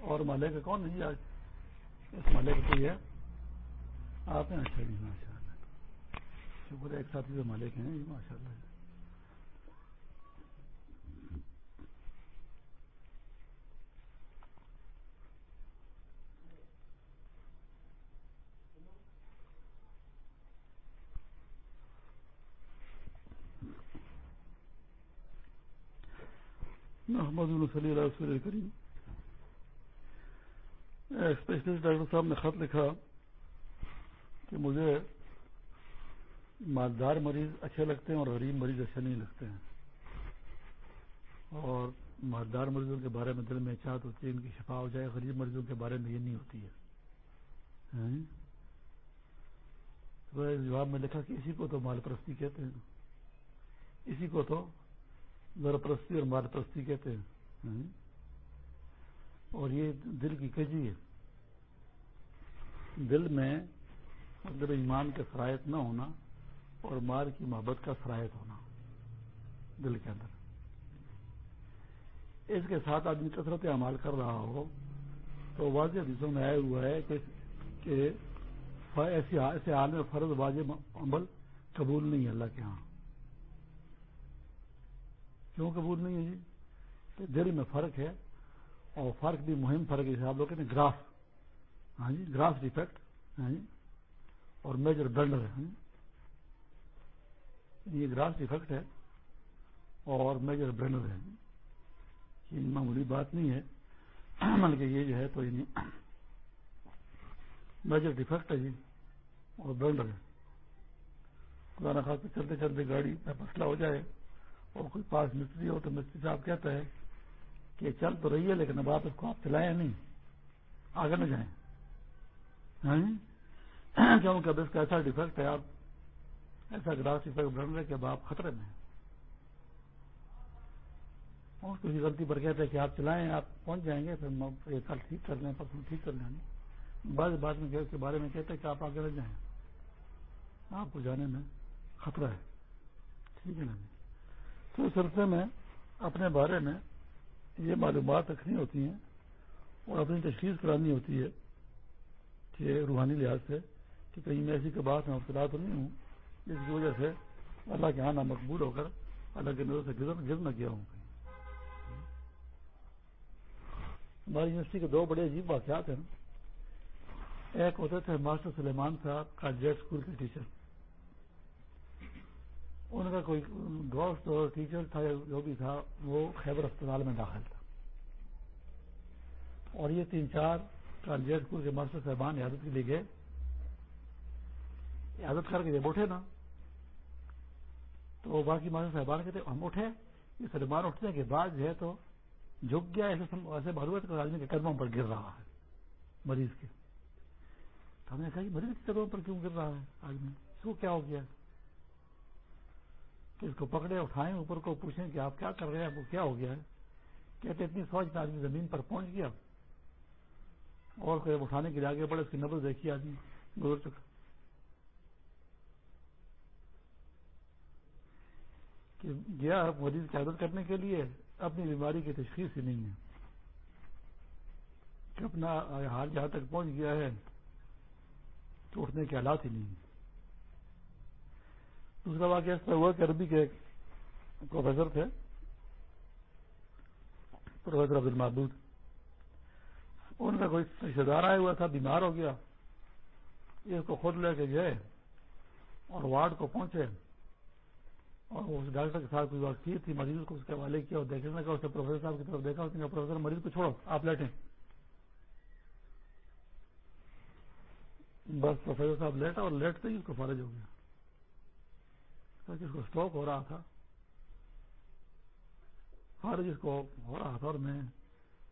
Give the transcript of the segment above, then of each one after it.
اور مالے کا کون نہیں آج؟ اس مالے کا کوئی ہے؟ آپ ہیں اچھا جی ماشاء اللہ شکر ایک ساتھی سے مالک ہیں ماشاء اللہ محمد صلی اللہ رسول کریم اسپیشلسٹ ڈاکٹر صاحب نے خط لکھا کہ مجھے مالدار مریض اچھے لگتے ہیں اور غریب مریض اچھے نہیں لگتے ہیں۔ اور مالدار مریضوں کے بارے میں دل میں چاہت ہوتی ہے، ان کی شفا ہو جائے، غریب مریضوں کے بارے میں یہ نہیں ہوتی ہے۔ ہاں؟ جواب میں لکھا کہ اسی کو تو مال پرستی کہتے ہیں۔ اسی کو تو ذرا پرستی اور مال پرستی کہتے ہیں۔ اور یہ دل کی کجی ہے۔ دل میں مطلب ایمان کے شرائط نہ ہونا اور مال کی محبت کا شرائط ہونا۔ دل کے اندر۔ اس کے ساتھ آدمی کثرت عمال کر رہا ہو، تو واضح حدیثوں میں آیا ہوا ہے کہ ایسے حال میں فرض واضح عمل قبول نہیں ہے اللہ کے ہاں۔ کیوں قبول نہیں ہے جی؟ کہ دل میں فرق ہے اور فرق بھی مہم فرق ہے۔ آپ لوگ کہتے ہیں گراف۔ ہاں جی گراف ڈیفیکٹ۔ ہاں جی اور میجر بلڈر ہے۔ ہاں جی، یہ گراس ڈیفیکٹ ہے اور میجر بلڈر ہے۔ یہ معمولی بات نہیں ہے۔ بلکہ یہ جو ہے تو یعنی میجر ڈیفیکٹ ہے جی اور بلڈر ہے۔ خدا نخواست چلتے چلتے گاڑی میں مسئلہ ہو جائے۔ اور کوئی پاس مستری ہو تو مستری صاحب کہتا ہے کہ چل تو رہی ہے لیکن اب آپ اس کو آپ چلائیں نہیں۔ آگے نہ جائیں۔ ہاں جی؟ کیونکہ اب اس کا ایسا ڈیفیکٹ ہے، آپ ایسا گراس ڈیفیکٹ بن رہے کہ اب آپ خطرے میں اور کسی غلطی پر کہتے ہیں کہ آپ چلائیں، آپ پہنچ جائیں گے، پھر یہ کل ٹھیک کر لیں، پرسوں ٹھیک کر لیں۔ بعض بات میں اس کے بارے میں کہتے ہیں کہ آپ آگے رہ جائیں۔ آپ کو جانے میں خطرہ ہے۔ ٹھیک ہے نا جی؟ تو اس سلسلے میں اپنے بارے میں یہ معلومات رکھنی ہوتی ہیں اور اپنی تشخیص کرانی ہوتی ہے کہ روحانی لحاظ سے کہ کہیں میں ایسی بات میں مبتلا تو نہیں ہوں، جس کی وجہ سے اللہ کے آنا مقبول ہو کر اللہ کے نظر سے گر نہ کیا ہوں کہیں۔ ہماری یونیورسٹی کے دو بڑے عجیب واقعات ہیں۔ ایک ہوتے تھے ماسٹر سلیمان صاحب کا جیٹ اسکول کے ٹیچر۔ ان کا کوئی دوست اور ٹیچر تھا جو بھی تھا، وہ خیبر اسپتال میں داخل تھا۔ اور یہ تین چار کالجیٹ اسکول کے ماسٹر صاحبان عادت کے لیے گئے۔ عادت کر کے جب اٹھے نا، تو باقی ماسٹر صاحبان کہتے، ہم اٹھے، یہ سلمان اٹھنے کے بعد جو ہے تو جھک گیا، ایسے ایسے معلومات آدمی کے قدموں پر گر رہا ہے، مریض کے۔ تو ہم نے کہا مریض کے قدموں پر کیوں گر رہا ہے آدمی؟ اس کو کیا ہو گیا؟ کہ اس کو پکڑے اٹھائیں اوپر کو پوچھیں کہ آپ کیا کر رہے ہیں وہ کیا ہو گیا ہے؟ کہتے اتنی سوچ میں آدمی زمین پر پہنچ گیا۔ اور کوئی اٹھانے کے لیے آگے بڑھے، اس کی نبز دیکھی آدمی، گزر چکا۔ کہ گیا مریض کی عادت کرنے کے لیے، اپنی بیماری کی تشخیص ہی نہیں ہے۔ کہ اپنا حال جہاں تک پہنچ گیا ہے، تو اٹھنے کے حالات ہی نہیں دوسرا واقعہ اس طرح ہوا کہ عربی کے پروفیسر تھے، پروفیسر عبد المحبود ان کا کوئی رشتے دار آیا ہوا تھا، بیمار ہو گیا۔ اس کو خود لے کے گئے اور وارڈ کو پہنچے اور اس ڈاکٹر کے ساتھ کوئی بات کی تھی، مریض کو اس کے حوالے کیا اور دیکھنے کا اس نے پروفیسر صاحب کی طرف دیکھا، اس نے پروفیسر، مریض کو چھوڑو، آپ لیٹیں۔ بس پروفیسر صاحب لیٹا اور لیٹتے ہی اس کو فارج ہو گیا۔ جس کو اسٹاک ہو رہا تھا۔ ہر جس کو ہو رہا تھا اور میں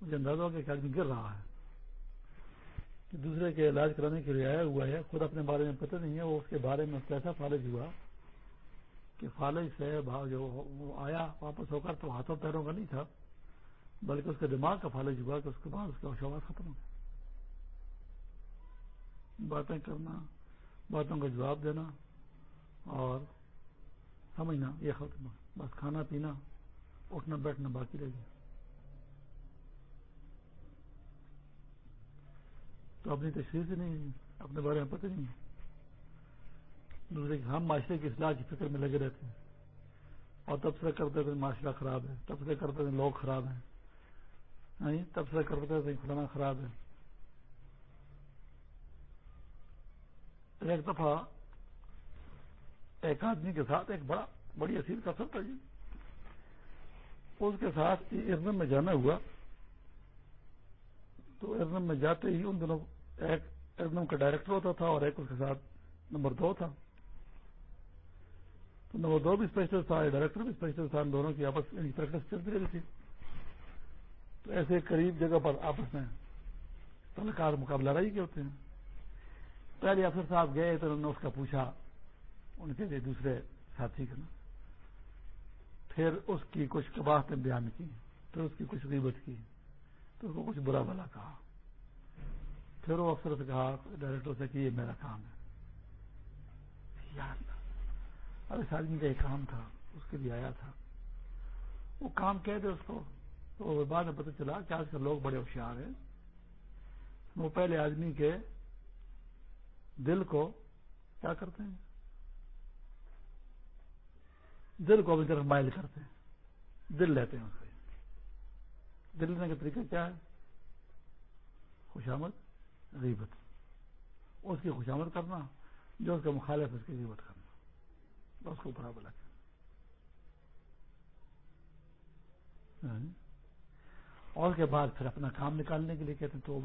مجھے اندازہ ہو کہ آدمی گر رہا ہے۔ کہ دوسرے کے علاج کرانے کے لیے آیا ہوا ہے، خود اپنے بارے میں پتہ نہیں ہے، وہ اس کے بارے میں کیسا فالج ہوا کہ فالج سے جو وہ آیا، واپس ہو کر تو ہاتھوں پیروں کا نہیں تھا، بلکہ اس کے دماغ کا فالج ہوا کہ اس کے بعد اس کا شواس ختم ہو گیا۔ باتیں کرنا، باتوں کا جواب دینا اور سمجھنا یہ ختم بس کھانا پینا، اٹھنا بیٹھنا باقی رہ گیا۔ تو اپنی تشریح سے نہیں، اپنے بارے میں پتہ نہیں دوسرے ہم معاشرے کی اصلاح کی فکر میں لگے رہتے ہیں۔ اور تبصرہ کرتے تھے معاشرہ خراب ہے تبصرہ کرتے تھے لوگ خراب ہیں۔ تبصرہ کرتے تھے کھلانا خراب ہے۔ ایک دفعہ ایک آدمی کے ساتھ ایک بڑا بڑی اصیل کا سب تھا جی۔ اس کے ساتھ ارنم میں جانا ہوا۔ تو ارنم میں جاتے ہی ان دنوں ایک ارنم کا ڈائریکٹر ہوتا تھا اور ایک اس کے ساتھ نمبر دو تھا۔ تو نمبر دو بھی اسپیشل تھا ڈائریکٹر بھی اسپیشل تھا، ان دونوں کی آپس میں پریکٹس چلتی رہی تھی۔ تو ایسے قریب جگہ پر آپس میں تلکار مقابلہ رہی کے ہوتے ہیں۔ پہلے افسر صاحب گئے تو انہوں نے اس کا پوچھا ان کے لیے دوسرے ساتھی کا نا پھر اس کی کچھ کباہتیں بیان کی پھر اس کی کچھ غیبت کی تو اس کو کچھ برا بلا کہا۔ پھر وہ افسر سے کہا، ڈائریکٹر سے کہ یہ میرا کام ہے۔ اب اس آدمی کا ایک کام تھا، اس کے لیے آیا تھا۔ وہ کام کہہ دے اس کو، تو بعد میں پتہ چلا کہ آج کل لوگ بڑے ہوشیار ہیں۔ وہ پہلے آدمی کے دل کو کیا کرتے ہیں؟ دل کو اپنی طرف مائل کرتے ہیں۔ دل لیتے ہیں اس سے دل لینے کا طریقہ کیا ہے؟ خوشامد، غیبت۔ اس کی خوشامد کرنا، جو اس کا مخالف اس کی غیبت کرنا۔ اس کو برابر لگا ہاں؟ اور اس کے بعد پھر اپنا کام نکالنے کے لیے کہتے ہیں تو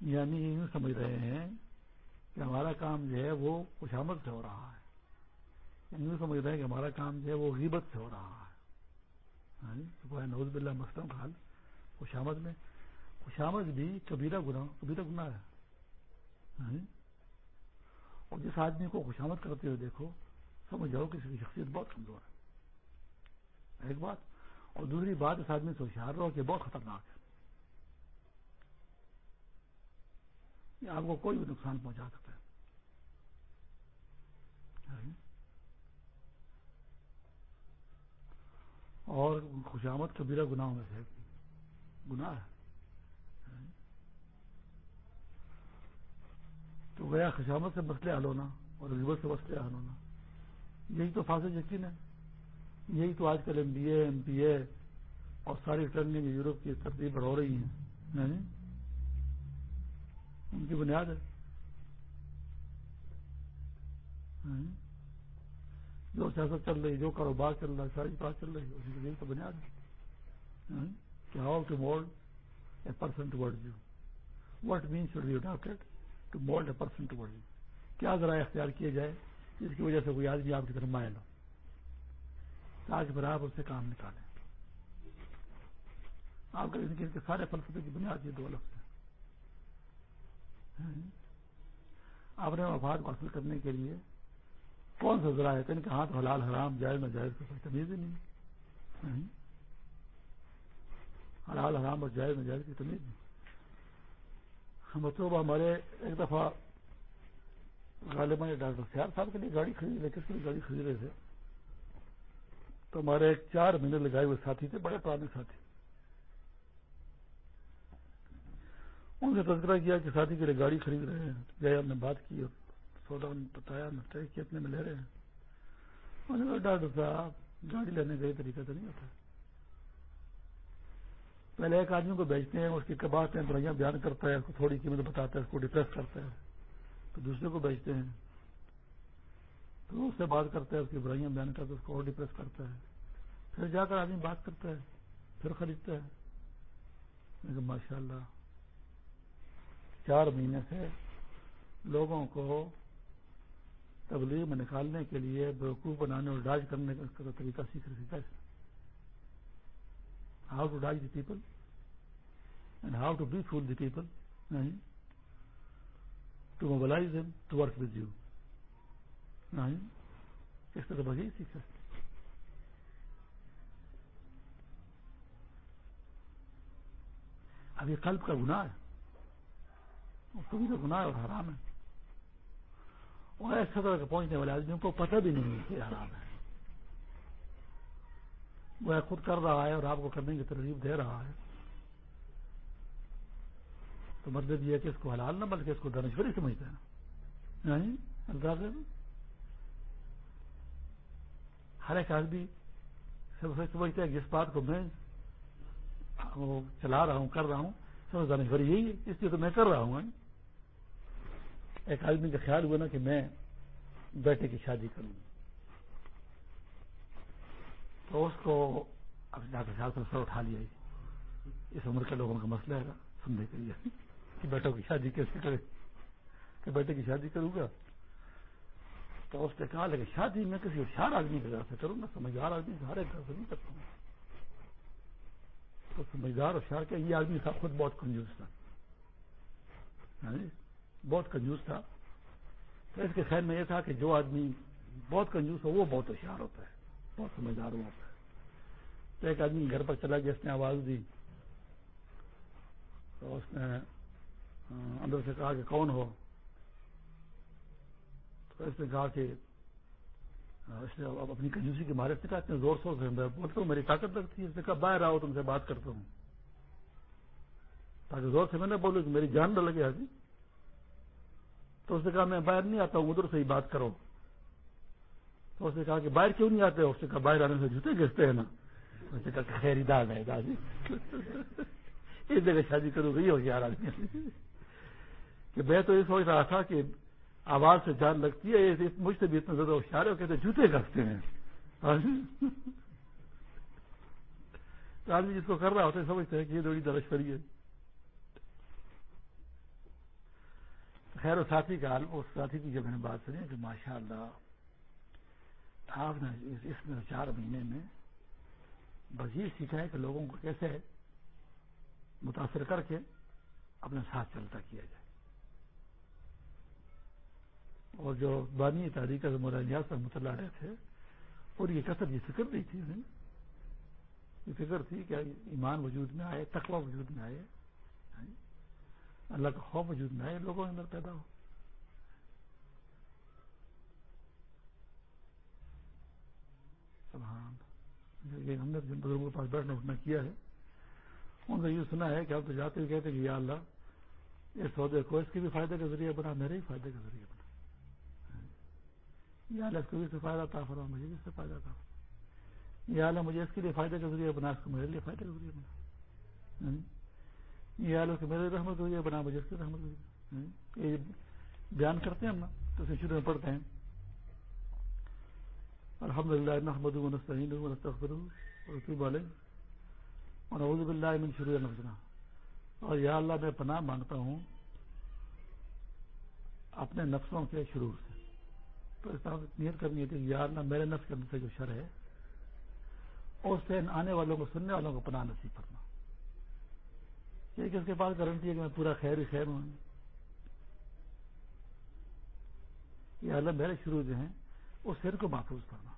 یعنی یوں سمجھ رہے ہیں کہ ہمارا کام جو ہے وہ خوشامد سے ہو رہا ہے۔ یوں سمجھ رہے ہیں کہ ہمارا کام جو ہے وہ غیبت سے ہو رہا ہے۔ نوز بلّہ مسلم خال خوشامد میں۔ خوشامد بھی کبیرہ گنا کبیرہ گنا ہے۔ ہاں جی۔ اور جس آدمی کو خوشامد کرتے ہوئے دیکھو، سمجھ جاؤ کہ اس کی شخصیت بہت کمزور ہے۔ ایک بات۔ اور دوسری بات، اس آدمی سے ہوشیار رہو کہ بہت خطرناک ہے۔ آپ کو کوئی بھی نقصان پہنچا سکتا ہے ہاں جی۔ اور خوشامد کبیرہ گناہوں میں سے گناہ ہے۔ تو گیا خوشامد سے مسئلے حل ہونا اور غیبت سے مسئلے حل ہونا، یہی تو فاصل یقین ہے۔ یہی تو آج کل M B A M P A اور ساری ٹریننگ یورپ کی ترتیب بڑھ ہو رہی ہیں۔ یعنی ان کی بنیاد ہے۔ یعنی جو سیاست چل رہی جو کاروبار چل رہا ہے، ساری بات چل رہی ہے اسی تو بنیاد ہے۔ ہاں؟ کہ how to mould a person toward you what means should be adapted to mould a person toward you کیا ذرائع اختیار کیے جائے جس کی وجہ سے کوئی آدمی آپ کی طرف مائل ہو؟ تاکہ پھر آپ اس سے کام نکالیں۔ آپ کا زندگی کے سارے فلسفے کی بنیاد یہ دو لفظ ہیں۔ ہاں؟ اپنے مفاد کو حاصل کرنے کے لیے کون سا ذرا ہے؟ ان کے ہاتھ حلال حرام، جائز نہ جائز کوئی تمیز ہی نہیں۔ حلال حرام اور جائز نہ جائز کی تمیز نہیں۔ مطلب ہمارے ایک دفعہ غالباً ڈاکٹر سیار صاحب کے لیے گاڑی خرید رہے کس کے لیے گاڑی خرید رہے تھے؟ تو ہمارے ایک چار مہینے لگائے ہوئے ساتھی تھے، بڑے پرانے ساتھی۔ ان سے تذکرہ کیا کہ ساتھی کے لیے گاڑی خرید رہے ہیں۔ گئے ہم نے بات کی اور سودا بتایا طے کتنے میں لے رہے ہیں؟ انہوں نے کہا ڈاکٹر صاحب، گاڑی لینے کا یہ طریقہ تو نہیں ہوتا۔ پہلے ایک آدمی کو بیچتے ہیں اس کی کباتے ہیں برائیاں بیان کرتا ہے، اس کو تھوڑی قیمت بتاتا ہے، اس کو ڈپریس کرتا ہے۔ تو دوسرے کو بیچتے ہیں۔ تو اس سے بات کرتا ہے، اس کی برائیاں بیان کرتا ہے، اس کو اور ڈپریس کرتا ہے۔ پھر جا کر آدمی بات کرتا ہے، پھر خریدتا ہے۔ ماشاء اللہ چار مہینے سے لوگوں کو تبلیغ میں نکالنے کے لیے بیوقوف بنانے اور ڈاج کرنے کا طریقہ سیکھ رہے how to dodge the people and how to befool the people to mobilise them to work with you اس طرح بھائی سیکھ اب یہ قلب کا گناہ ہے۔ اس کو بھی تو گناہ ہے اور حرام ہے۔ اور ایسا کے پہنچنے والے آدمیوں کو پتہ بھی نہیں کہ حرام ہے وہ خود کر رہا ہے اور آپ کو کرنے کی ترغیب دے رہا ہے تو مطلب یہ ہے کہ اس کو حلال نہ بلکہ اس کو دانشوری سمجھتے ہیں یعنی ہر ایک آدمی سب سے سمجھتے ہیں کہ اس بات کو میں چلا رہا ہوں کر رہا ہوں سب دانشوری یہی ہے اس لیے تو میں کر رہا ہوں ایک آدمی کا خیال ہوا نا کہ میں بیٹے کی شادی کروں تو اس کو اپنے ڈاکٹر صاحب سے سر اٹھا لیا۔ اس عمر کے لوگوں کا مسئلہ ہے سننے کے لیے کہ بیٹوں کی شادی کیسے کرے۔ کہ بیٹے کی شادی کروں گا۔ تو اس نے کہا لیکن شادی میں کسی ہوشیار آدمی کے گھر سے کروں گا، سمجھدار آدمی ہر ایک گھر سے نہیں کرتا۔ ہوں تو سمجھدار ہوشیار کیا؟ یہ آدمی تھا خود بہت کنجوس تھا۔ ہاں جی؟ بہت کنجوس تھا۔ تو اس کے خیال میں یہ تھا کہ جو آدمی بہت کنجوس ہو، وہ بہت ہوشیار ہوتا ہے، بہت سمجھدار ہوتا ہے۔ تو ایک آدمی گھر پر چلا گیا، اس نے آواز دی۔ تو اس نے اندر سے کہا کہ کون ہو؟ تو اس نے کہا کہ اس نے اپنی کنجوسی کے مارے سے کہا، اتنے زور شور سے بولتا ہوں، میری طاقت لگتی ہے۔ اس نے کہا، باہر آؤ، تم سے بات کرتا ہوں۔ تاکہ زور سے میں نے بولوں کہ میری جان نہ لگے ابھی تو اس نے کہا، میں باہر نہیں آتا ہوں، ادھر سے ہی بات کرو. تو اس نے کہا کہ باہر کیوں نہیں آتے؟ اس نے کہا، باہر آنے سے جوتے گھستے ہیں نا. اس نے کہا خیر ہے، دادی۔ اس جگہ شادی کروں گئی ہو یار آدمی۔ کہ میں تو یہ سوچ رہا تھا کہ آواز سے جان لگتی ہے مجھ سے بھی اتنا زیادہ ہوشیار ہے کہتے جوتے گھستے ہیں۔ آدمی جس کو کر رہا ہوتا ہے، سمجھتے ہیں کہ یہ تھوڑی درشوری ہے۔ خیر و ساتھی کا اس ساتھی کی جب میں نے بات سنی کہ ماشاء اللہ آپ نے اس میں چار مہینے میں بس یہ سیکھا ہے کہ لوگوں کو کیسے متاثر کر کے اپنے ساتھ چلتا کیا جائے۔ اور جو بانی تاریخ کا مولانا پر مطلع رہے تھے، اور یہ کثر یہ فکر نہیں تھی یہ فکر تھی کہ ایمان وجود میں آئے، تقوی وجود میں آئے۔ اللہ کا خوف وجود میں آئے لوگوں کے اندر پیدا ہو۔ ہم نے جن بزرگوں کے پاس بیٹھنا اٹھنا کیا ہے، ان سے یہ سنا ہے کہ آپ تو جاتے ہوئے کہتے کہ یا اللہ اس سودے کو اس کے بھی فائدے کا ذریعہ بنا، میرے ہی فائدے کا ذریعہ بنا۔ یا اللہ، اس کو بھی سے فائدہ تھا فرما، مجھے بھی اس سے فائدہ تھا یا اللہ، مجھے اس کے لیے فائدے کا ذریعہ بنا، اس کو میرے لیے فائدے کا ذریعہ بنا۔ یا اللہ کہ میرے رحمت ذریعہ بنا مجھے اس کے رحمت ذریعہ یہ بیان کرتے ہیں ہم نا تو اسے شروع میں پڑھتے ہیں۔ الحمد للہ محمد رسول علیہ۔ اور باللہ من شروع نفسنا اور یا اللہ، میں پناہ مانگتا ہوں اپنے نفسوں کے شروع سے۔ تو اس طرح نیت کرنی ہے کہ یا اللہ، میرے نفس کے اندر سے جو شر ہے اور اس سے آنے والوں کو، سننے والوں کو پناہ نصیب کرنا یہ کہ اس کے پاس گارنٹی ہے کہ میں پورا خیر ہی خیر ہوں۔ یا اللہ میرے شروع جو ہیں، اس سر کو محفوظ کرنا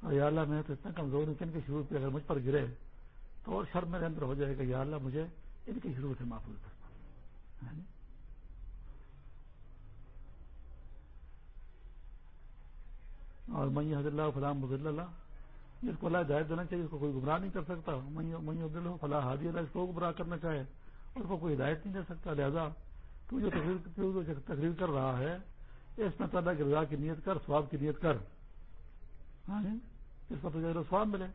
اور یا اللہ میں تو اتنا کمزور ہوں کہ ان کے شروع پہ اگر مجھ پر گرے، تو اور شر میرے اندر ہو جائے گا۔ یا اللہ مجھے ان کے شروع سے محفوظ کرنا اور میں حضر اللہ فلاں مضر اللہ جس کو اللہ ہدایت دینا چاہیے، اس کو کوئی گمراہ نہیں کر سکتا۔ میں عبد فلاں حادی اللہ، اس کو گمراہ کرنا چاہے۔ اس کو کوئی ہدایت نہیں دے سکتا۔ لہذا تو جو تقریر تقریر کر رہا ہے، اس میں تعالیٰ کی رضا کی نیت کر سواب کی نیت کر۔ ہاں جی؟ اس پر تو سواب ملے۔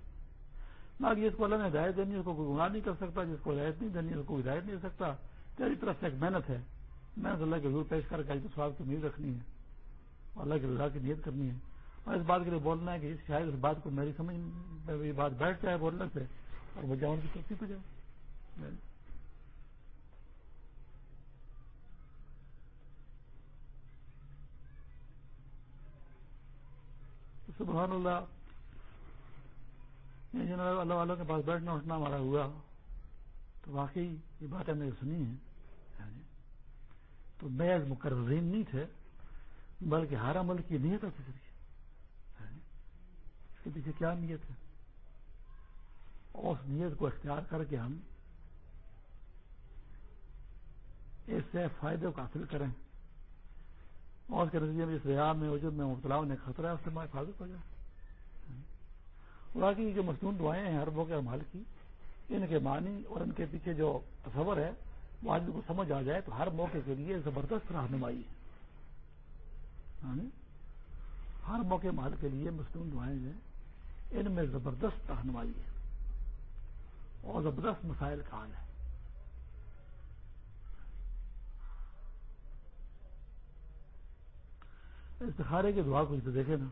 نہ جس کو اللہ نے ہدایت دینی، اس کو کوئی گناہ نہیں کر سکتا۔ جس کو ہدایت نہیں دینی، اس کو ہدایت نہیں دے سکتا۔ تیری طرف سے ایک محنت ہے۔ محنت اللہ کے حضور پیش کر کے سواب کی نیت رکھنی ہے۔ اور اللہ کی رضا کی نیت کرنی ہے۔ اور اس بات کے لیے بولنا ہے کہ شاید اس بات کو میری سمجھ یہ بات بیٹھ جائے بولنے سے اور وہ جاؤں کی ترقی پہ جائے۔ سبحان اللہ جن اللہ والوں کے پاس بیٹھنا اٹھنا ہمارا ہوا۔ تو واقعی یہ بات ہم نے سنی ہے۔ یعنی تو محض مقررین نہیں تھے، بلکہ ہر عمل کی نیت ہے یعنی کے پیچھے کیا نیت ہے۔ اس نیت کو اختیار کر کے ہم اس سے فائدے کو حاصل کریں۔ اور اس کے نتیجے میں اس ریاض میں وجود میں مبتلا ہونے خطرہ ہے، اس سے حفاظت ہو جائے باقی جو مصنون دعائیں ہیں ہر کے امال کی، ان کے معنی اور ان کے پیچھے جو تصور ہے، وہ آدمی کو سمجھ آ جائے تو ہر موقع کے لیے زبردست رہنمائی ہے۔ یعنی ہر موقع محل کے لیے مصنون دعائیں ہیں ان میں زبردست رہنمائی ہے اور زبردست مسائل کا حال ہے۔ استخارے کی دعا کو تو دیکھے نا،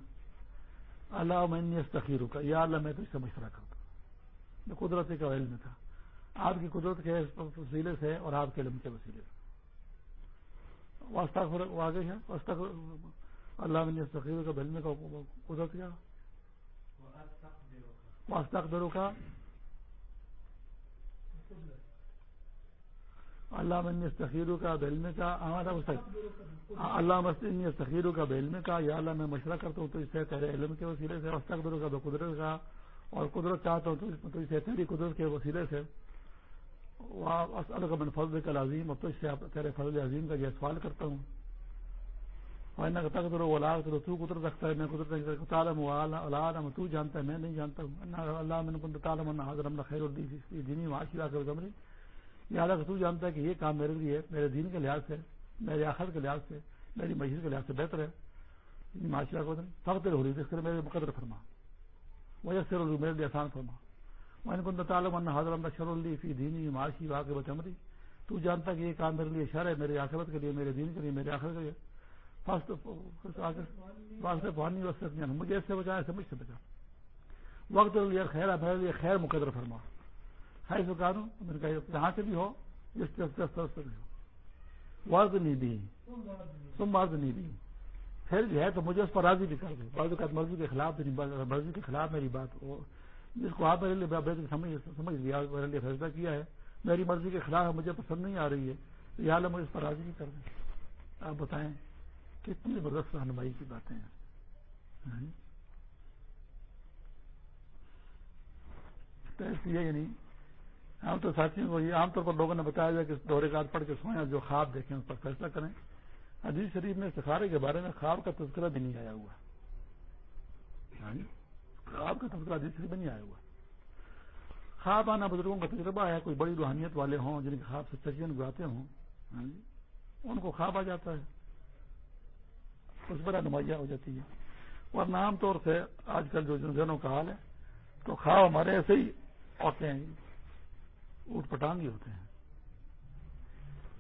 اللہ میں تخیر کا، یا اللہ میں تو اس سے مشورہ کرتا ہوں۔ قدرت کا علم تھا۔ آپ کی قدرت کے وسیلے سے اور آپ کے علم کے وسیلے سے۔ واسطہ آگے ہے واسطہ اللہ میں تقریر کا، علم کا قدرت کیا۔ واسطہ کا اللہ من تخیر کا بلنے کا ہمارا ہاں، اللہ مستی تخیر کا بلنے کا یا اللہ میں مشورہ کرتا ہوں تو اس سے تیرے علم کے وسیلے سے۔ درو کا قدرت کا، اور قدرت چاہتا ہوں تو اس سے تیری قدرت کے وسیلے سے۔ الگ من فضل کا لازیم اور تو اس سے تیرے فضل عظیم کا یہ سوال کرتا ہوں۔ تک درو اللہ تو قدرت رکھتا ہے، میں قدرت تعالم عالم تو جانتا ہے، میں نہیں جانتا ہوں۔ اللہ من كنت تعلم ان تعالم حضرم خیر الدین دینی معاشی کر کمری لہٰذا تو جانتا ہے کہ یہ کام میرے لیے میرے دین کے لحاظ سے، میرے آخر کے لحاظ سے، میری معیشت کے لحاظ سے بہتر ہے۔ معاشرہ کو فخر ہو رہی ہے، اس کے میرے مقدر فرما۔ وہ سر میرے لیے آسان فرما۔ میں کو تعلم حضرت شر الفی دینی معاشی واقع بچمری تو جانتا کہ یہ کام میرے لیے شر ہے، میرے آخرت کے لیے، میرے دین کے لیے، میرے آخر کے لیے۔ پانی مجھے اس سے بچا سمجھ سے بچا وقت خیر میرے لیے خیر مقدر فرما خیر سکا دوں میں نے جہاں سے بھی ہو، جس سے بھی ہو۔ ورد نہیں دی۔ تم ورد نہیں دی۔ پھر جو ہے تو مجھے اس پر راضی بھی کر دو۔ بعض اوقات مرضی کے خلاف مرضی کے خلاف میری بات ہو۔ جس کو آپ میرے لیے سمجھ لیا، میرے لیے فیصلہ کیا ہے، میری مرضی کے خلاف مجھے پسند نہیں آ رہی ہے، تو یہ مجھے اس پر راضی بھی کر دیں آپ بتائیں۔ کتنی زبردست رہنمائی کی باتیں ہیں۔ ہاں؟ جی۔ تو اس لیے یعنی عام طور ساتھیوں کو یہ عام طور پر لوگوں نے بتایا جائے کہ دورے کار پڑھ کے سوئیں جو خواب دیکھیں اس پر فیصلہ کریں۔ حدیث شریف میں سکھارے کے بارے میں خواب کا تذکرہ بھی نہیں آیا ہوا۔ ہاں جی؟ خواب کا تذکرہ حدیث شریف میں نہیں آیا ہوا۔ خواب آنا بزرگوں کا تجربہ ہے، کوئی بڑی روحانیت والے ہوں جن کے خواب سے چچین گاتے ہوں۔ ہاں جی۔ ان کو خواب آ جاتا ہے۔ اس پر نمایاں ہو جاتی ہے۔ اور عام طور سے آج کل جو ذہنوں کا حال ہے، تو خواب ہمارے ایسے ہی ہوتے ہیں اٹھ پٹانگ ہی ہوتے ہیں۔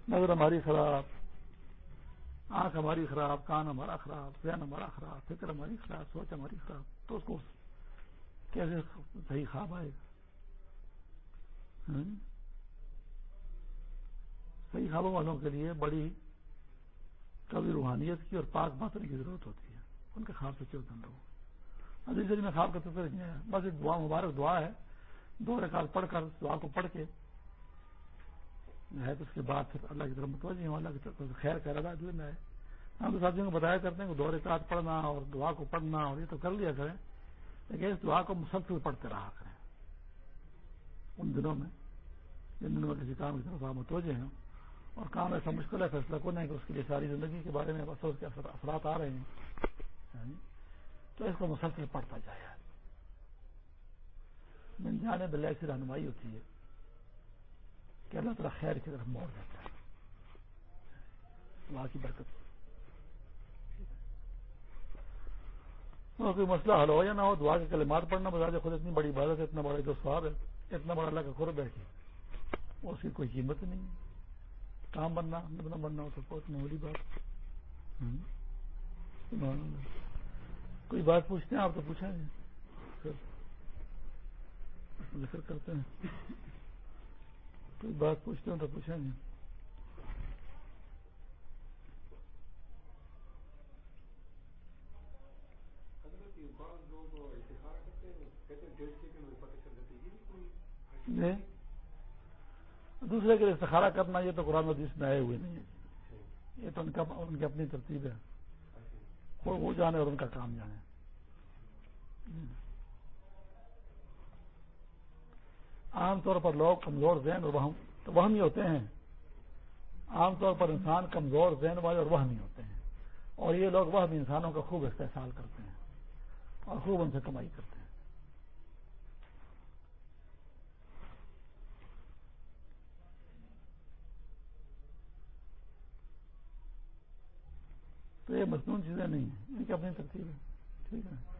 نظر ہماری خراب، آنکھ ہماری خراب، کان ہمارا خراب، ذہن ہمارا خراب، فکر ہماری خراب، سوچ ہماری خراب، تو اس کو کیسے صحیح خواب آئے گا؟ صحیح خوابوں والوں کے لیے بڑی کبھی روحانیت کی اور پاک باطن کی ضرورت ہوتی ہے۔ ان کے خواب سے چودن رہو؟ ابھی میں خواب کا تصور نہیں ہے بس ایک دعا، مبارک دعا ہے۔ دو رکعت پڑھ کر دعا کو پڑھ کے ہے تو اس کے بعد پھر اللہ کی طرف متوجہ ہوں، اللہ کی طرف خیر کر رہا دل میں آئے۔ ہم تو ساتھیوں کو بتایا کرتے ہیں کہ دو رکعت پڑھنا اور دعا کو پڑھنا اور یہ تو کر لیا کریں، لیکن اس دعا کو مسلسل پڑھتے رہا کریں۔ ان دنوں میں جن دنوں میں کسی کام کی طرف آپ متوجہ ہیں اور کام ایسا مشکل ہے، فیصلہ کون ہے کہ اس کے لیے ساری زندگی کے بارے میں اس کے اثرات آ رہے ہیں؟ تو اس کو مسلسل پڑھتا جائے من جانے بل ایسی رہنمائی ہوتی ہے کہ اللہ تعالیٰ خیر کی طرف موڑ دیتا ہے۔ وہاں کی برکت۔ کوئی مسئلہ حل ہو یا نہ ہو، دعا کے کلمات پڑھنا، بتا دے خود اتنی بڑی عبادت ہے اتنا بڑا جو سواب ہے، اتنا بڑا اللہ کا قرب ہے کہ اس کی کوئی قیمت نہیں۔ ہے کام بننا نہ بننا ہو تو بہت بڑی بات۔ کوئی بات پوچھتے ہیں؟ آپ تو پوچھیں گے ذکر کرتے ہیں۔ کوئی بات پوچھتے ہیں تو پوچھیں گے دوسرے کے لیے استخارہ کرنا، یہ تو قرآن حدیث میں آئے ہوئے نہیں ہے یہ تو ان کا، ان کی اپنی ترتیب ہے۔ وہ جانے اور ان کا کام جانے۔ عام طور پر لوگ کمزور ذہن اور وہم ہی ہوتے ہیں۔ عام طور پر انسان کمزور ذہن والے اور وہمی ہوتے ہیں۔ اور یہ لوگ وہ انسانوں کا خوب استحصال کرتے ہیں اور خوب ان سے کمائی کرتے ہیں۔ تو یہ مصنوع چیزیں نہیں ہیں، ان کی اپنی ترتیب ہے۔ ٹھیک ہے۔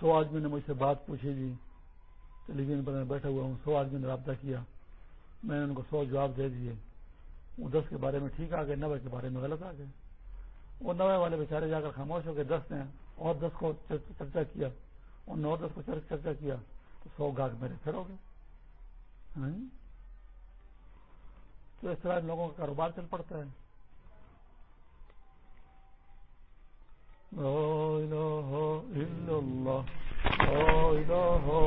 سو آدمی نے مجھ سے بات پوچھی جی ٹیلی ویژن پر میں بیٹھا ہوا ہوں، سو آدمی نے رابطہ کیا۔ میں نے ان کو سو جواب دے دیے۔ وہ دس کے بارے میں ٹھیک آ گئے، نوے کے بارے میں غلط آ گئے۔ وہ نوے والے بیچارے جا کر خاموش ہو گئے، دس نے اور دس کو چرچا کیا۔ اور نو دس کو چرچا کیا تو سو گاہک میرے پھر ہو گئے۔ ہاں؟ تو اس طرح لوگوں کا کاروبار چل پڑتا ہے۔ لا الہ الا الله لا الہ